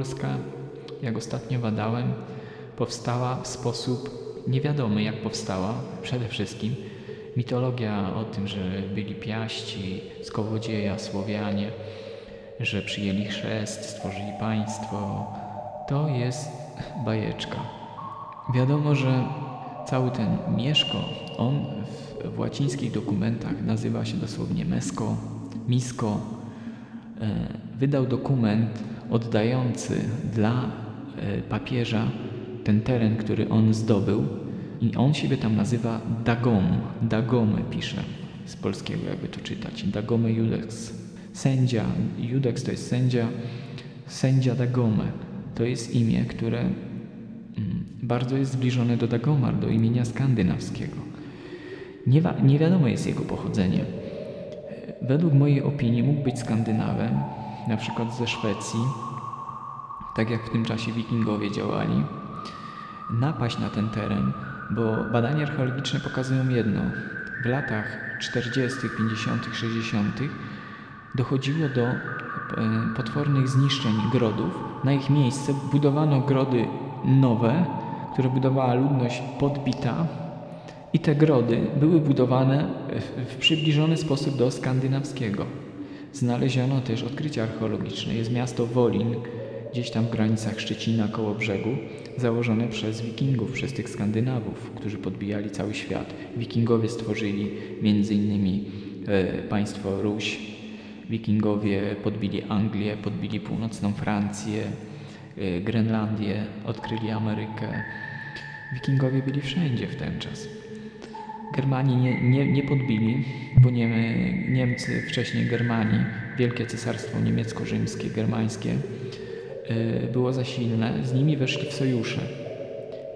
Polska, jak ostatnio badałem, powstała w sposób niewiadomy, jak powstała. Przede wszystkim mitologia o tym, że byli Piaści, Skowodzieja, Słowianie, że przyjęli chrzest, stworzyli państwo, to jest bajeczka. Wiadomo, że cały ten Mieszko, on w, w łacińskich dokumentach nazywa się dosłownie Mesko, Misko. E, wydał dokument oddający dla e, papieża ten teren, który on zdobył i on siebie tam nazywa Dagom, Dagome pisze z polskiego jakby to czytać, Dagome Judex. Sędzia, Judex to jest sędzia, sędzia Dagome. To jest imię, które mm, bardzo jest zbliżone do Dagomar, do imienia skandynawskiego. Nie, nie wiadomo jest jego pochodzenie. Według mojej opinii mógł być Skandynawem, na przykład ze Szwecji, tak jak w tym czasie wikingowie działali, napaść na ten teren, bo badania archeologiczne pokazują jedno. W latach 40., 50., 60. dochodziło do e, potwornych zniszczeń grodów. Na ich miejsce budowano grody nowe, które budowała ludność podbita, i te grody były budowane w przybliżony sposób do skandynawskiego. Znaleziono też odkrycia archeologiczne. Jest miasto Wolin, gdzieś tam w granicach Szczecina koło brzegu, założone przez wikingów, przez tych Skandynawów, którzy podbijali cały świat. Wikingowie stworzyli między innymi e, państwo Ruś, wikingowie podbili Anglię, podbili północną Francję, e, Grenlandię, odkryli Amerykę. Wikingowie byli wszędzie w ten czas. Germanii nie, nie, nie podbili, bo nie, Niemcy, wcześniej Germanii, Wielkie Cesarstwo Niemiecko-Rzymskie, Germańskie, y, było za silne, z nimi weszli w sojusze.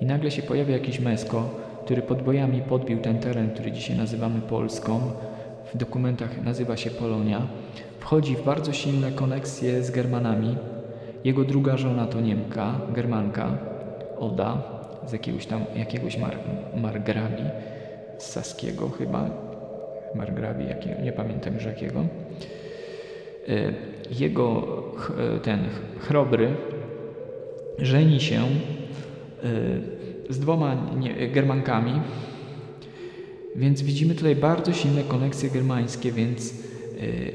I nagle się pojawia jakiś Mesko, który podbojami podbił ten teren, który dzisiaj nazywamy Polską, w dokumentach nazywa się Polonia, wchodzi w bardzo silne koneksje z Germanami. Jego druga żona to Niemka, Germanka, Oda, z jakiegoś tam, jakiegoś mar, margrabi z Saskiego chyba, margrabi, nie pamiętam już jakiego. E, jego e, ten chrobry żeni się e, z dwoma Germankami, więc widzimy tutaj bardzo silne koneksje germańskie, więc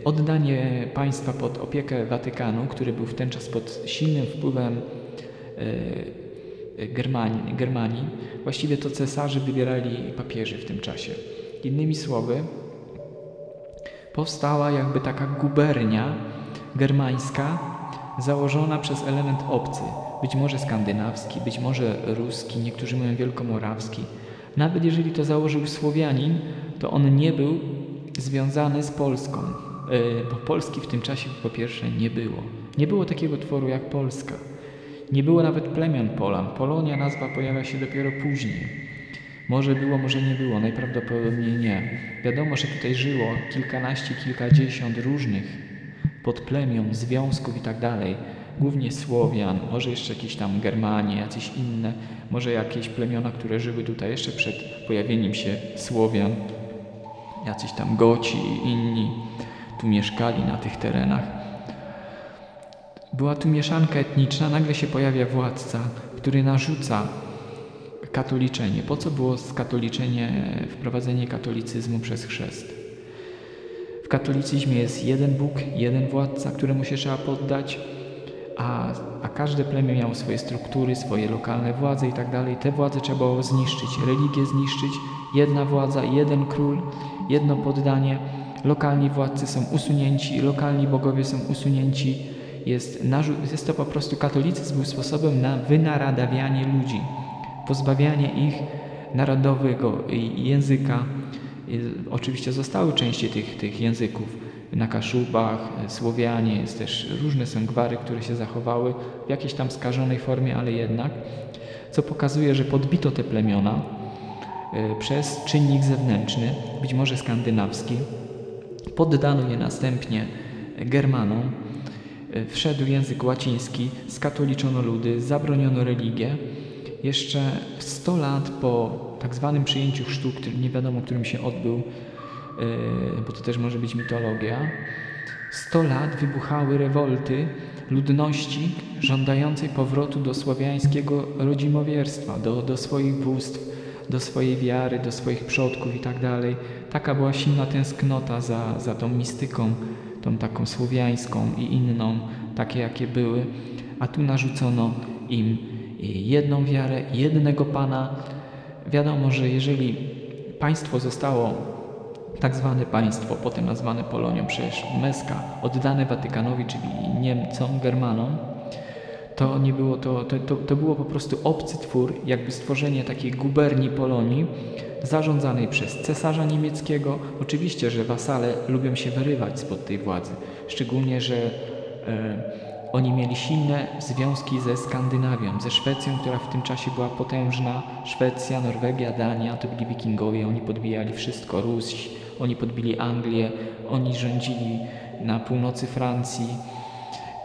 oddanie państwa pod opiekę Watykanu, który był w ten czas pod silnym wpływem Germanii, Germanii, właściwie to cesarze wybierali papieży w tym czasie. Innymi słowy, powstała jakby taka gubernia germańska, założona przez element obcy, być może skandynawski, być może ruski, niektórzy mówią wielkomorawski. Nawet jeżeli to założył Słowianin, to on nie był związany z Polską, e, bo Polski w tym czasie po pierwsze nie było. Nie było takiego tworu jak Polska. Nie było nawet plemion Polan. Polonia nazwa pojawia się dopiero później. Może było, może nie było, najprawdopodobniej nie. Wiadomo, że tutaj żyło kilkanaście, kilkadziesiąt różnych podplemion, związków i tak dalej. Głównie Słowian, może jeszcze jakieś tam Germanie, jacyś inne, może jakieś plemiona, które żyły tutaj jeszcze przed pojawieniem się Słowian, jacyś tam Goci i inni tu mieszkali na tych terenach. Była tu mieszanka etniczna, nagle się pojawia władca, który narzuca katoliczenie. Po co było skatoliczenie, wprowadzenie katolicyzmu przez chrzest? W katolicyzmie jest jeden Bóg, jeden władca, któremu się trzeba poddać, a, a każde plemię miało swoje struktury, swoje lokalne władze i tak dalej. Te władze trzeba było zniszczyć, religię zniszczyć, jedna władza, jeden król, jedno poddanie. Lokalni władcy są usunięci, lokalni bogowie są usunięci jest, jest to po prostu katolicyzm był sposobem na wynaradawianie ludzi, pozbawianie ich narodowego języka. Oczywiście zostały części tych, tych języków. Na Kaszubach, Słowianie, jest też różne są gwary, które się zachowały w jakiejś tam skażonej formie, ale jednak, co pokazuje, że podbito te plemiona e, przez czynnik zewnętrzny, być może skandynawski, poddano je następnie Germanom, wszedł język łaciński, skatoliczono ludy, zabroniono religię. Jeszcze 100 lat po tak zwanym przyjęciu chrztu, który nie wiadomo, którym się odbył, e, bo to też może być mitologia, 100 lat wybuchały rewolty ludności żądającej powrotu do słowiańskiego rodzimowierstwa, do, do swoich bóstw, do swojej wiary, do swoich przodków i tak. Taka była silna tęsknota za, za tą mistyką, tą taką słowiańską i inną, takie jakie były, a tu narzucono im jedną wiarę, jednego Pana. Wiadomo, że jeżeli państwo zostało tak zwane państwo, potem nazwane Polonią przez Meska, oddane Watykanowi, czyli Niemcom, Germanom, to nie było to, to, to, to było po prostu obcy twór, jakby stworzenie takiej guberni Polonii, zarządzanej przez cesarza niemieckiego. Oczywiście, że wasale lubią się wyrywać spod tej władzy, szczególnie, że e, oni mieli silne związki ze Skandynawią, ze Szwecją, która w tym czasie była potężna. Szwecja, Norwegia, Dania to byli wikingowie, oni podbijali wszystko. Ruś, oni podbili Anglię, oni rządzili na północy Francji.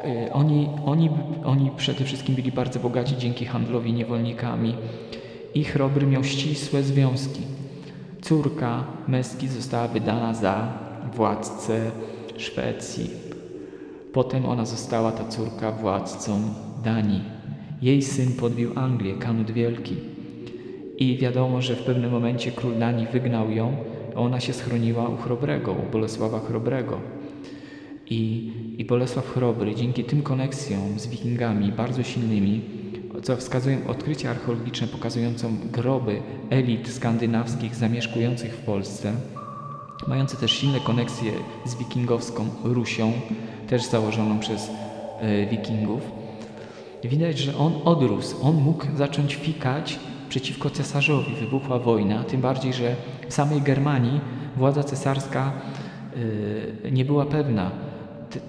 Y, oni, oni, oni przede wszystkim byli bardzo bogaci dzięki handlowi niewolnikami. Ich Chrobry miał ścisłe związki. Córka Meski została wydana za władcę Szwecji. Potem ona została, ta córka, władcą Danii. Jej syn podbił Anglię, Kanut Wielki. I wiadomo, że w pewnym momencie król Danii wygnał ją, a ona się schroniła u Chrobrego, u Bolesława Chrobrego. I, I Bolesław Chrobry dzięki tym koneksjom z wikingami bardzo silnymi, co wskazują odkrycia archeologiczne pokazujące groby elit skandynawskich zamieszkujących w Polsce, mające też silne koneksje z wikingowską Rusią, też założoną przez e, wikingów. Widać, że on odrósł, on mógł zacząć fikać przeciwko cesarzowi. Wybuchła wojna, tym bardziej, że w samej Germanii władza cesarska e, nie była pewna.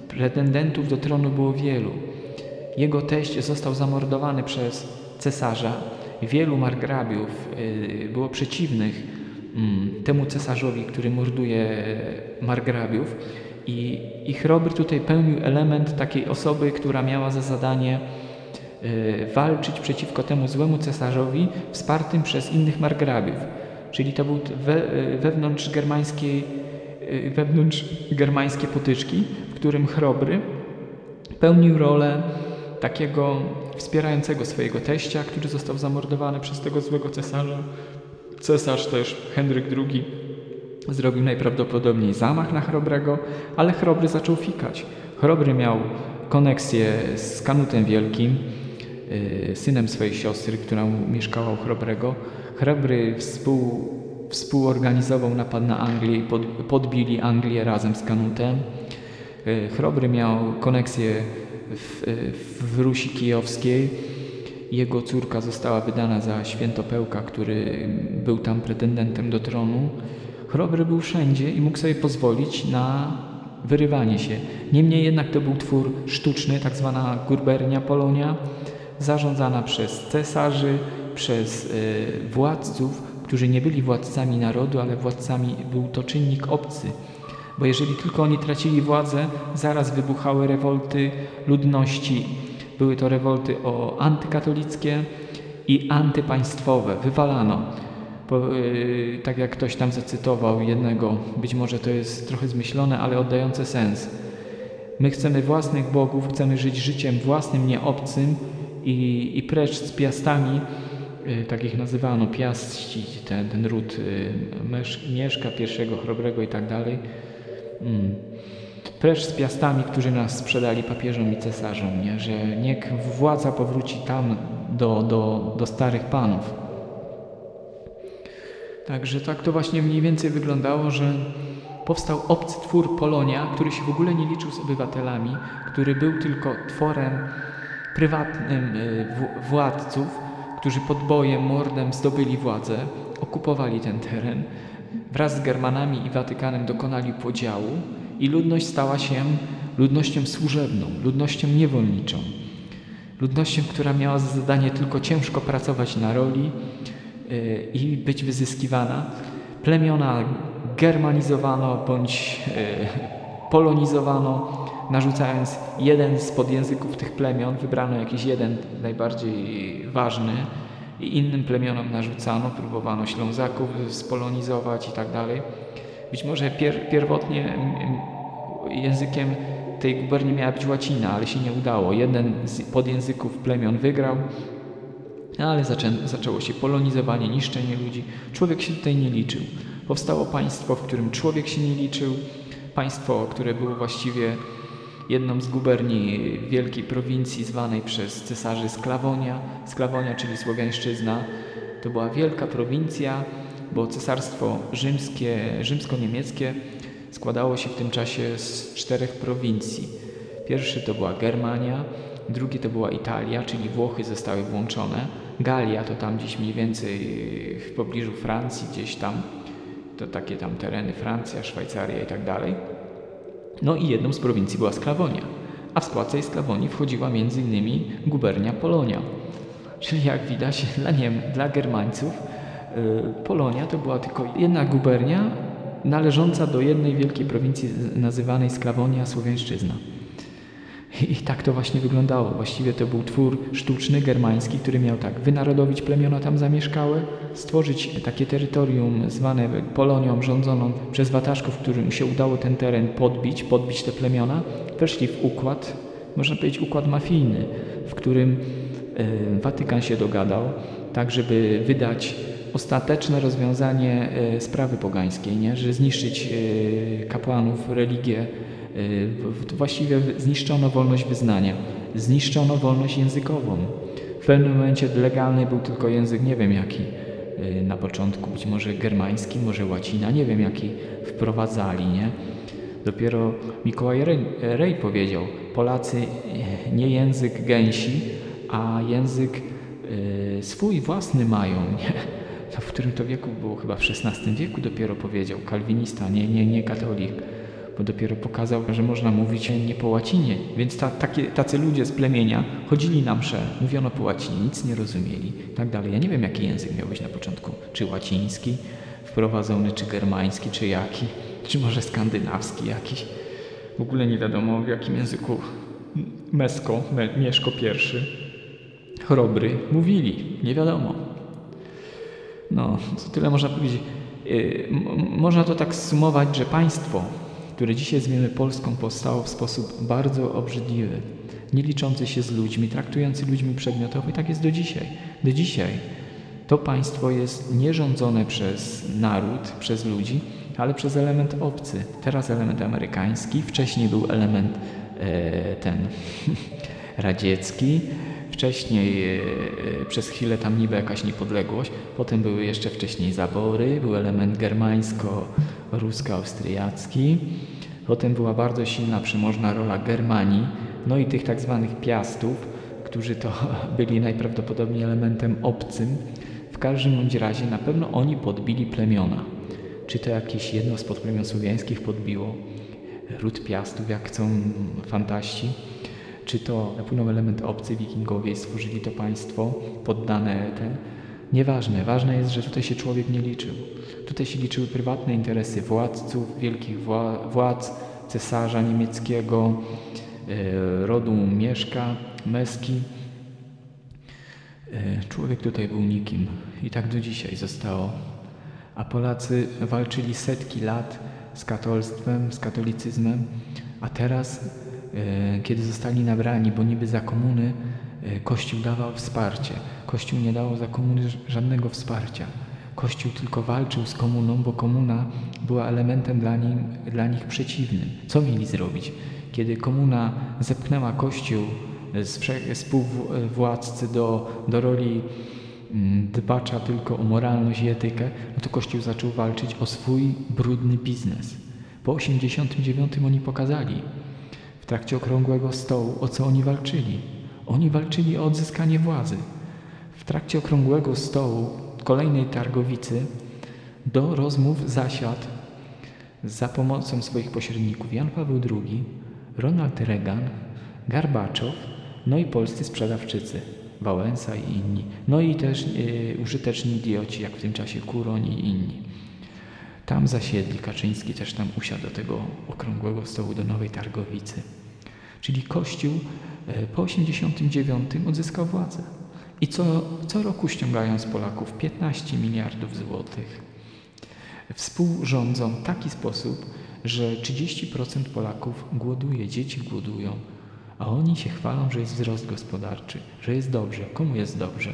Pretendentów do tronu było wielu. Jego teść został zamordowany przez cesarza. Wielu margrabiów e, było przeciwnych mm, temu cesarzowi, który morduje margrabiów. I, I Chrobry tutaj pełnił element takiej osoby, która miała za zadanie y, walczyć przeciwko temu złemu cesarzowi, wspartym przez innych margrabiów. Czyli to był we, y, wewnątrz germańskiej, y, wewnątrz germańskie potyczki, w którym Chrobry pełnił rolę takiego wspierającego swojego teścia, który został zamordowany przez tego złego cesarza. Cesarz też, Henryk II, Zrobił najprawdopodobniej zamach na Chrobrego, ale Chrobry zaczął fikać. Chrobry miał koneksję z Kanutem Wielkim, yy, synem swojej siostry, która mieszkała u Chrobrego. Chrobry współ, współorganizował napad na Anglię i pod, podbili Anglię razem z Kanutem. Yy, Chrobry miał koneksję w, w Rusi Kijowskiej. Jego córka została wydana za świętopełka, który był tam pretendentem do tronu. Chrobry był wszędzie i mógł sobie pozwolić na wyrywanie się. Niemniej jednak to był twór sztuczny, tak zwana gurbernia Polonia, zarządzana przez cesarzy, przez y, władców, którzy nie byli władcami narodu, ale władcami był to czynnik obcy. Bo jeżeli tylko oni tracili władzę, zaraz wybuchały rewolty ludności. Były to rewolty o antykatolickie i antypaństwowe. Wywalano bo, yy, tak jak ktoś tam zacytował jednego, być może to jest trochę zmyślone, ale oddające sens. My chcemy własnych bogów, chcemy żyć życiem własnym, nie obcym i, i precz z piastami, yy, tak ich nazywano, piaści, ten, ten ród yy, Mieszka pierwszego, Chrobrego i tak dalej. Mm. Precz z piastami, którzy nas sprzedali papieżom i cesarzom, nie? że niech władza powróci tam do, do, do starych panów. Także tak to właśnie mniej więcej wyglądało, że powstał obcy twór Polonia, który się w ogóle nie liczył z obywatelami, który był tylko tworem prywatnym y, władców, którzy pod bojem, mordem zdobyli władzę, okupowali ten teren. Wraz z Germanami i Watykanem dokonali podziału i ludność stała się ludnością służebną, ludnością niewolniczą. Ludnością, która miała za zadanie tylko ciężko pracować na roli, i być wyzyskiwana. Plemiona germanizowano bądź e, polonizowano, narzucając jeden z podjęzyków tych plemion, wybrano jakiś jeden najbardziej ważny i innym plemionom narzucano, próbowano Ślązaków spolonizować i tak dalej. Być może pier pierwotnie językiem tej guberni miała być łacina, ale się nie udało. Jeden z podjęzyków plemion wygrał, ale zaczę, zaczęło się polonizowanie, niszczenie ludzi. Człowiek się tutaj nie liczył. Powstało państwo, w którym człowiek się nie liczył, państwo, które było właściwie jedną z guberni wielkiej prowincji zwanej przez cesarzy Sklawonia. Sklawonia, czyli Słowiańszczyzna. To była wielka prowincja, bo cesarstwo rzymskie, rzymsko-niemieckie składało się w tym czasie z czterech prowincji. Pierwszy to była Germania, drugi to była Italia, czyli Włochy zostały włączone. Galia to tam gdzieś mniej więcej w pobliżu Francji, gdzieś tam, to takie tam tereny Francja, Szwajcaria i tak dalej. No i jedną z prowincji była Sklawonia, a w skład tej Sklawonii wchodziła innymi gubernia Polonia. Czyli jak widać dla, Niem dla Germańców yy, Polonia to była tylko jedna gubernia należąca do jednej wielkiej prowincji nazywanej Sklawonia Słowiańszczyzna. I tak to właśnie wyglądało. Właściwie to był twór sztuczny, germański, który miał tak wynarodowić plemiona tam zamieszkałe, stworzyć takie terytorium zwane Polonią, rządzoną przez Wataszków, którym się udało ten teren podbić, podbić te plemiona. Weszli w układ, można powiedzieć układ mafijny, w którym e, Watykan się dogadał, tak żeby wydać ostateczne rozwiązanie e, sprawy pogańskiej, nie? że zniszczyć e, kapłanów, religię, właściwie zniszczono wolność wyznania, zniszczono wolność językową. W pewnym momencie legalny był tylko język, nie wiem jaki, y, na początku, być może germański, może łacina, nie wiem jaki wprowadzali, nie? Dopiero Mikołaj Rej, powiedział, Polacy y, nie język gęsi, a język y, swój własny mają, nie? W którym to wieku było? Chyba w XVI wieku dopiero powiedział, kalwinista, nie, nie, nie katolik bo dopiero pokazał, że można mówić nie po łacinie. Więc ta, takie, tacy ludzie z plemienia chodzili na msze, mówiono po łacinie, nic nie rozumieli tak dalej. Ja nie wiem, jaki język miał być na początku. Czy łaciński wprowadzony, czy germański, czy jaki, czy może skandynawski jakiś. W ogóle nie wiadomo, w jakim języku Mesko, Mieszko I, Chrobry mówili. Nie wiadomo. No, co tyle można powiedzieć. Yy, można to tak sumować, że państwo które dzisiaj zwiemy Polską, powstało w sposób bardzo obrzydliwy, nie liczący się z ludźmi, traktujący ludźmi przedmiotowo i tak jest do dzisiaj. Do dzisiaj to państwo jest nie rządzone przez naród, przez ludzi, ale przez element obcy. Teraz element amerykański, wcześniej był element e, ten radziecki, wcześniej e, e, przez chwilę tam niby jakaś niepodległość, potem były jeszcze wcześniej zabory, był element germańsko-rusko-austriacki, potem była bardzo silna, przemożna rola Germanii, no i tych tak zwanych piastów, którzy to byli najprawdopodobniej elementem obcym. W każdym bądź razie na pewno oni podbili plemiona. Czy to jakieś jedno z podplemion słowiańskich podbiło? Ród piastów, jak chcą fantaści czy to napłynął element obcy, wikingowie stworzyli to państwo poddane ten. Nieważne, ważne jest, że tutaj się człowiek nie liczył. Tutaj się liczyły prywatne interesy władców, wielkich władz, cesarza niemieckiego, e, rodu Mieszka, Meski. E, człowiek tutaj był nikim i tak do dzisiaj zostało. A Polacy walczyli setki lat z katolstwem, z katolicyzmem, a teraz kiedy zostali nabrani, bo niby za komuny e, Kościół dawał wsparcie. Kościół nie dawał za komuny żadnego wsparcia. Kościół tylko walczył z komuną, bo komuna była elementem dla, nim, dla nich przeciwnym. Co mieli zrobić? Kiedy komuna zepchnęła Kościół z współwładcy do, do roli mm, dbacza tylko o moralność i etykę, no to Kościół zaczął walczyć o swój brudny biznes. Po 89 oni pokazali, w trakcie okrągłego stołu, o co oni walczyli. Oni walczyli o odzyskanie władzy. W trakcie okrągłego stołu kolejnej targowicy do rozmów zasiadł za pomocą swoich pośredników Jan Paweł II, Ronald Reagan, Garbaczow, no i polscy sprzedawczycy, Wałęsa i inni. No i też yy, użyteczni idioci, jak w tym czasie Kuroń i inni. Tam zasiedli, Kaczyński też tam usiadł do tego okrągłego stołu do Nowej Targowicy. Czyli Kościół e, po 89 odzyskał władzę. I co, co roku ściągają z Polaków 15 miliardów złotych. Współrządzą w taki sposób, że 30% Polaków głoduje, dzieci głodują, a oni się chwalą, że jest wzrost gospodarczy, że jest dobrze. Komu jest dobrze?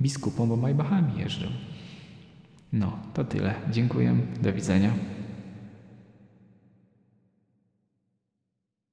Biskupom, bo majbachami jeżdżą. No, to tyle. Dziękuję. Do widzenia.